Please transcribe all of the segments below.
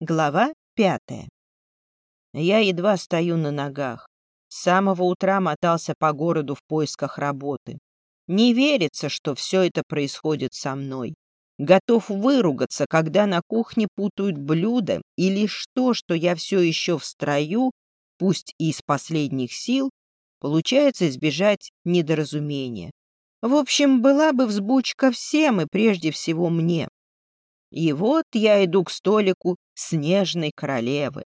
Глава пятая. Я едва стою на ногах. С самого утра мотался по городу в поисках работы. Не верится, что все это происходит со мной. Готов выругаться, когда на кухне путают блюда, и лишь то, что я все еще в строю, пусть и из последних сил, получается избежать недоразумения. В общем, была бы взбучка всем и прежде всего мне. И вот я иду к столику снежной королевы,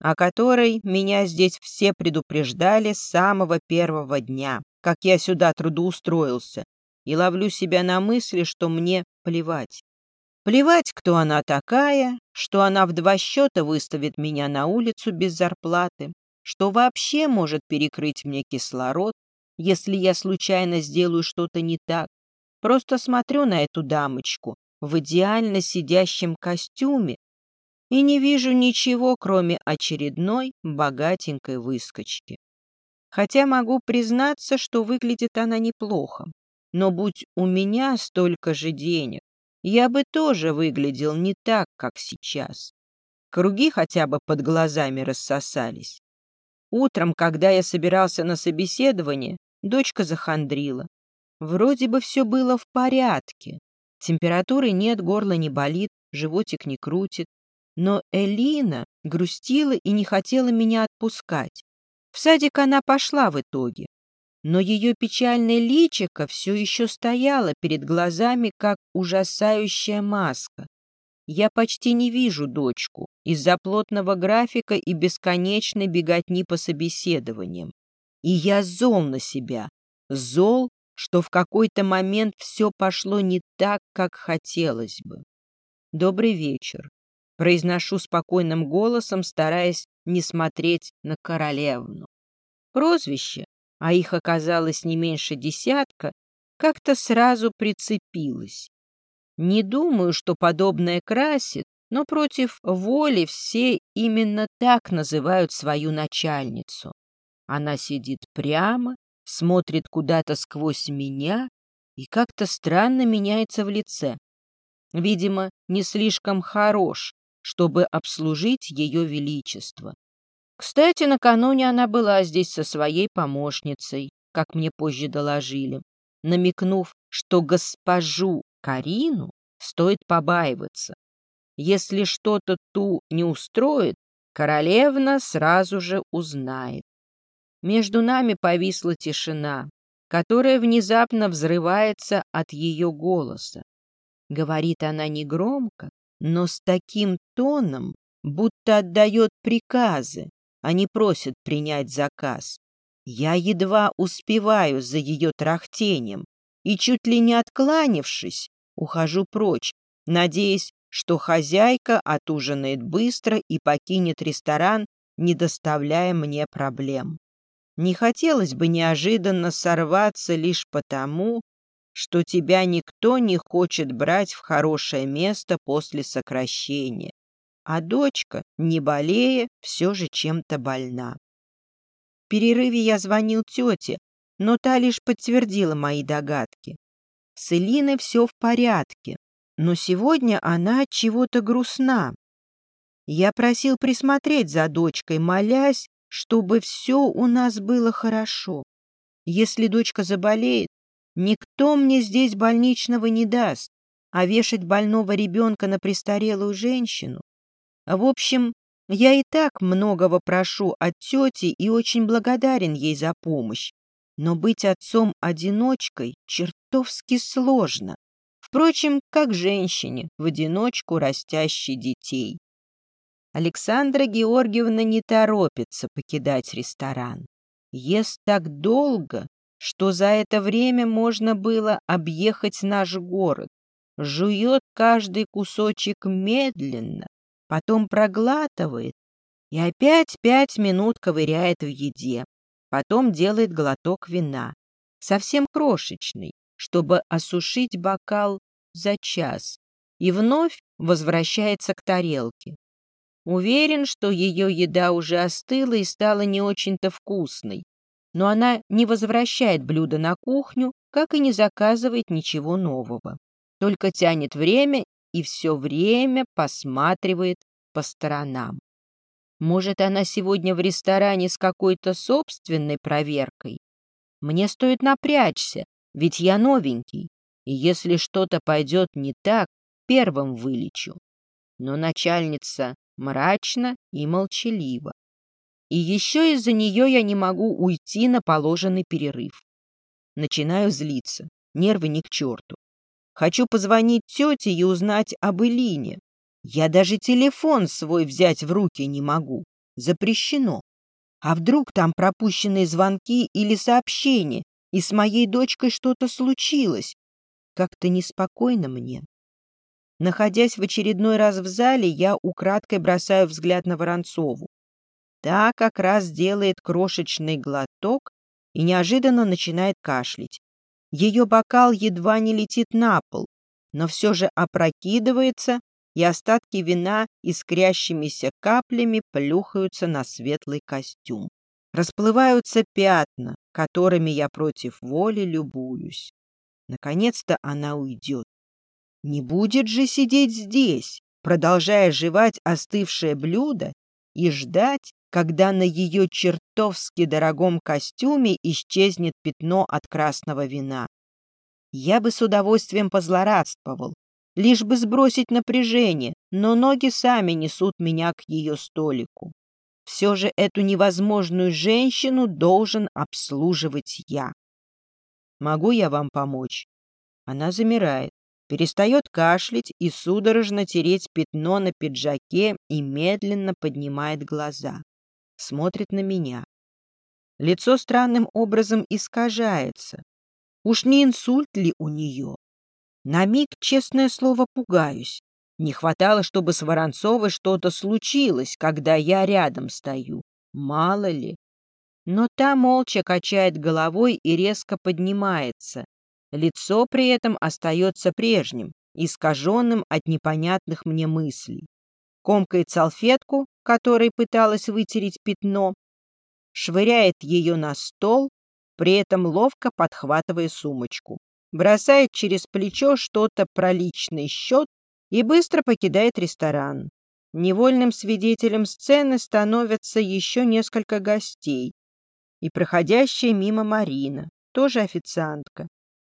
о которой меня здесь все предупреждали с самого первого дня, как я сюда трудоустроился, и ловлю себя на мысли, что мне плевать. Плевать, кто она такая, что она в два счета выставит меня на улицу без зарплаты, что вообще может перекрыть мне кислород, если я случайно сделаю что-то не так. Просто смотрю на эту дамочку, в идеально сидящем костюме и не вижу ничего, кроме очередной богатенькой выскочки. Хотя могу признаться, что выглядит она неплохо. Но будь у меня столько же денег, я бы тоже выглядел не так, как сейчас. Круги хотя бы под глазами рассосались. Утром, когда я собирался на собеседование, дочка захандрила. Вроде бы все было в порядке, Температуры нет, горло не болит, животик не крутит. Но Элина грустила и не хотела меня отпускать. В садик она пошла в итоге. Но ее печальное личико все еще стояло перед глазами, как ужасающая маска. Я почти не вижу дочку из-за плотного графика и бесконечной беготни по собеседованиям. И я зол на себя, зол что в какой-то момент все пошло не так, как хотелось бы. «Добрый вечер», — произношу спокойным голосом, стараясь не смотреть на королевну. Прозвище, а их оказалось не меньше десятка, как-то сразу прицепилось. Не думаю, что подобное красит, но против воли все именно так называют свою начальницу. Она сидит прямо, смотрит куда-то сквозь меня и как-то странно меняется в лице. Видимо, не слишком хорош, чтобы обслужить ее величество. Кстати, накануне она была здесь со своей помощницей, как мне позже доложили, намекнув, что госпожу Карину стоит побаиваться. Если что-то ту не устроит, королевна сразу же узнает. Между нами повисла тишина, которая внезапно взрывается от ее голоса. Говорит она негромко, но с таким тоном, будто отдает приказы, а не просит принять заказ. Я едва успеваю за ее трахтением и, чуть ли не откланившись, ухожу прочь, надеясь, что хозяйка отужинает быстро и покинет ресторан, не доставляя мне проблем. Не хотелось бы неожиданно сорваться лишь потому, что тебя никто не хочет брать в хорошее место после сокращения, а дочка, не болея, все же чем-то больна. В перерыве я звонил тете, но та лишь подтвердила мои догадки. С Элиной все в порядке, но сегодня она чего-то грустна. Я просил присмотреть за дочкой, молясь, чтобы все у нас было хорошо. Если дочка заболеет, никто мне здесь больничного не даст, а вешать больного ребенка на престарелую женщину. В общем, я и так многого прошу от тети и очень благодарен ей за помощь. Но быть отцом-одиночкой чертовски сложно. Впрочем, как женщине, в одиночку растящей детей. Александра Георгиевна не торопится покидать ресторан. Ест так долго, что за это время можно было объехать наш город. Жует каждый кусочек медленно, потом проглатывает и опять пять минут ковыряет в еде. Потом делает глоток вина, совсем крошечный, чтобы осушить бокал за час, и вновь возвращается к тарелке. Уверен, что ее еда уже остыла и стала не очень-то вкусной. Но она не возвращает блюдо на кухню, как и не заказывает ничего нового. Только тянет время и все время посматривает по сторонам. Может, она сегодня в ресторане с какой-то собственной проверкой? Мне стоит напрячься, ведь я новенький, и если что-то пойдет не так, первым вылечу. Но начальница мрачна и молчалива. И еще из-за нее я не могу уйти на положенный перерыв. Начинаю злиться, нервы ни к черту. Хочу позвонить тете и узнать об Элине. Я даже телефон свой взять в руки не могу. Запрещено. А вдруг там пропущенные звонки или сообщения, и с моей дочкой что-то случилось? Как-то неспокойно мне. Находясь в очередной раз в зале, я украдкой бросаю взгляд на Воронцову. Та как раз делает крошечный глоток и неожиданно начинает кашлять. Ее бокал едва не летит на пол, но все же опрокидывается, и остатки вина искрящимися каплями плюхаются на светлый костюм. Расплываются пятна, которыми я против воли любуюсь. Наконец-то она уйдет. Не будет же сидеть здесь, продолжая жевать остывшее блюдо и ждать, когда на ее чертовски дорогом костюме исчезнет пятно от красного вина. Я бы с удовольствием позлорадствовал, лишь бы сбросить напряжение, но ноги сами несут меня к ее столику. Все же эту невозможную женщину должен обслуживать я. Могу я вам помочь? Она замирает, перестает кашлять и судорожно тереть пятно на пиджаке и медленно поднимает глаза. Смотрит на меня. Лицо странным образом искажается. Уж не инсульт ли у нее? На миг, честное слово, пугаюсь. Не хватало, чтобы с Воронцовой что-то случилось, когда я рядом стою. Мало ли. Но та молча качает головой и резко поднимается. Лицо при этом остается прежним, искаженным от непонятных мне мыслей. Комкает салфетку, которой пыталась вытереть пятно, швыряет ее на стол, при этом ловко подхватывая сумочку бросает через плечо что-то про личный счет и быстро покидает ресторан. Невольным свидетелем сцены становятся еще несколько гостей и проходящая мимо Марина, тоже официантка.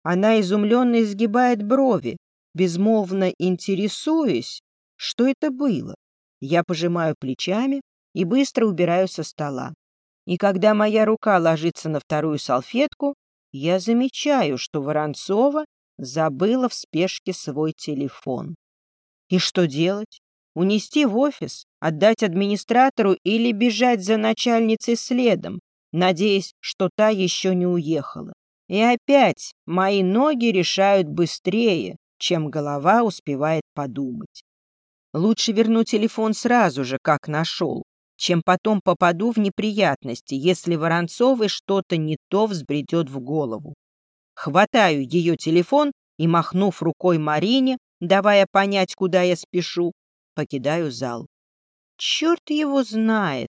Она изумленно изгибает брови, безмолвно интересуясь, что это было. Я пожимаю плечами и быстро убираю со стола. И когда моя рука ложится на вторую салфетку, я замечаю, что Воронцова забыла в спешке свой телефон. И что делать? Унести в офис, отдать администратору или бежать за начальницей следом, надеясь, что та еще не уехала. И опять мои ноги решают быстрее, чем голова успевает подумать. Лучше верну телефон сразу же, как нашел, чем потом попаду в неприятности, если Воронцовой что-то не то взбредет в голову. Хватаю ее телефон и, махнув рукой Марине, давая понять, куда я спешу, покидаю зал. Черт его знает,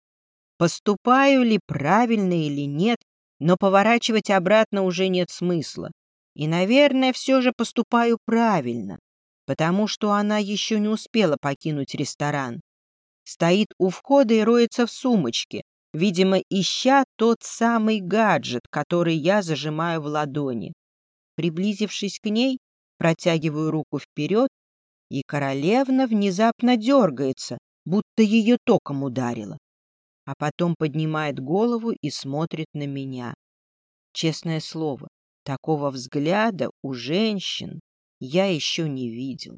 поступаю ли правильно или нет, но поворачивать обратно уже нет смысла. И, наверное, все же поступаю правильно, потому что она еще не успела покинуть ресторан стоит у входа и роется в сумочке, видимо, ища тот самый гаджет, который я зажимаю в ладони. Приблизившись к ней, протягиваю руку вперед, и королевна внезапно дергается, будто ее током ударило. А потом поднимает голову и смотрит на меня. Честное слово, такого взгляда у женщин я еще не видел.